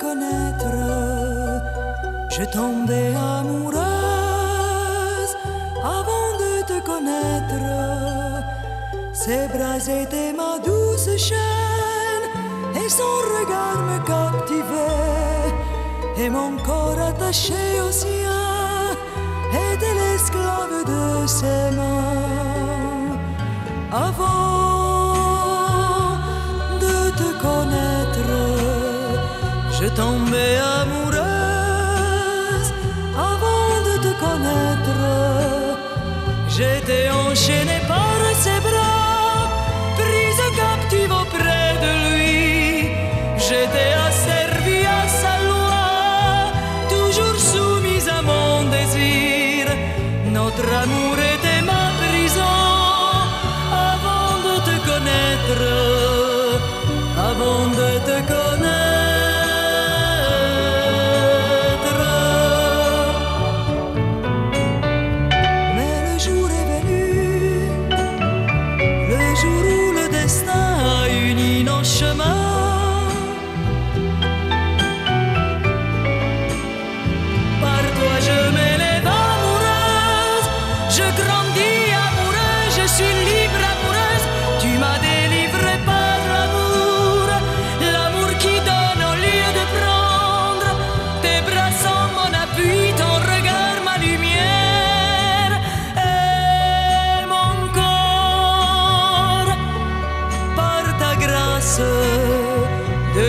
connaître, je tombais amoureuse avant de te connaître. Ses bras étaient ma douce chaîne et son regard me captivait et mon corps attaché au sien était l'esclave de ses mains. Avant je tombais amoureuse. Avant de te connaître, j'étais enchaînée par ses bras, prise captive auprès de lui. J'étais asservie à sa loi, toujours soumise à mon désir. Notre amour était ma prison avant de te connaître,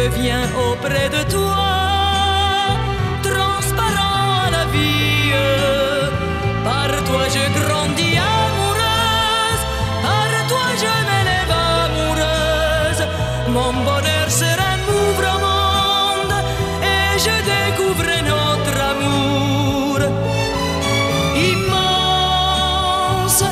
je viens auprès de toi, transparent à la vie. Par toi je grandis amoureuse, par toi je m'élève amoureuse. Mon bonheur sera un nouveau monde et je découvre notre amour immense.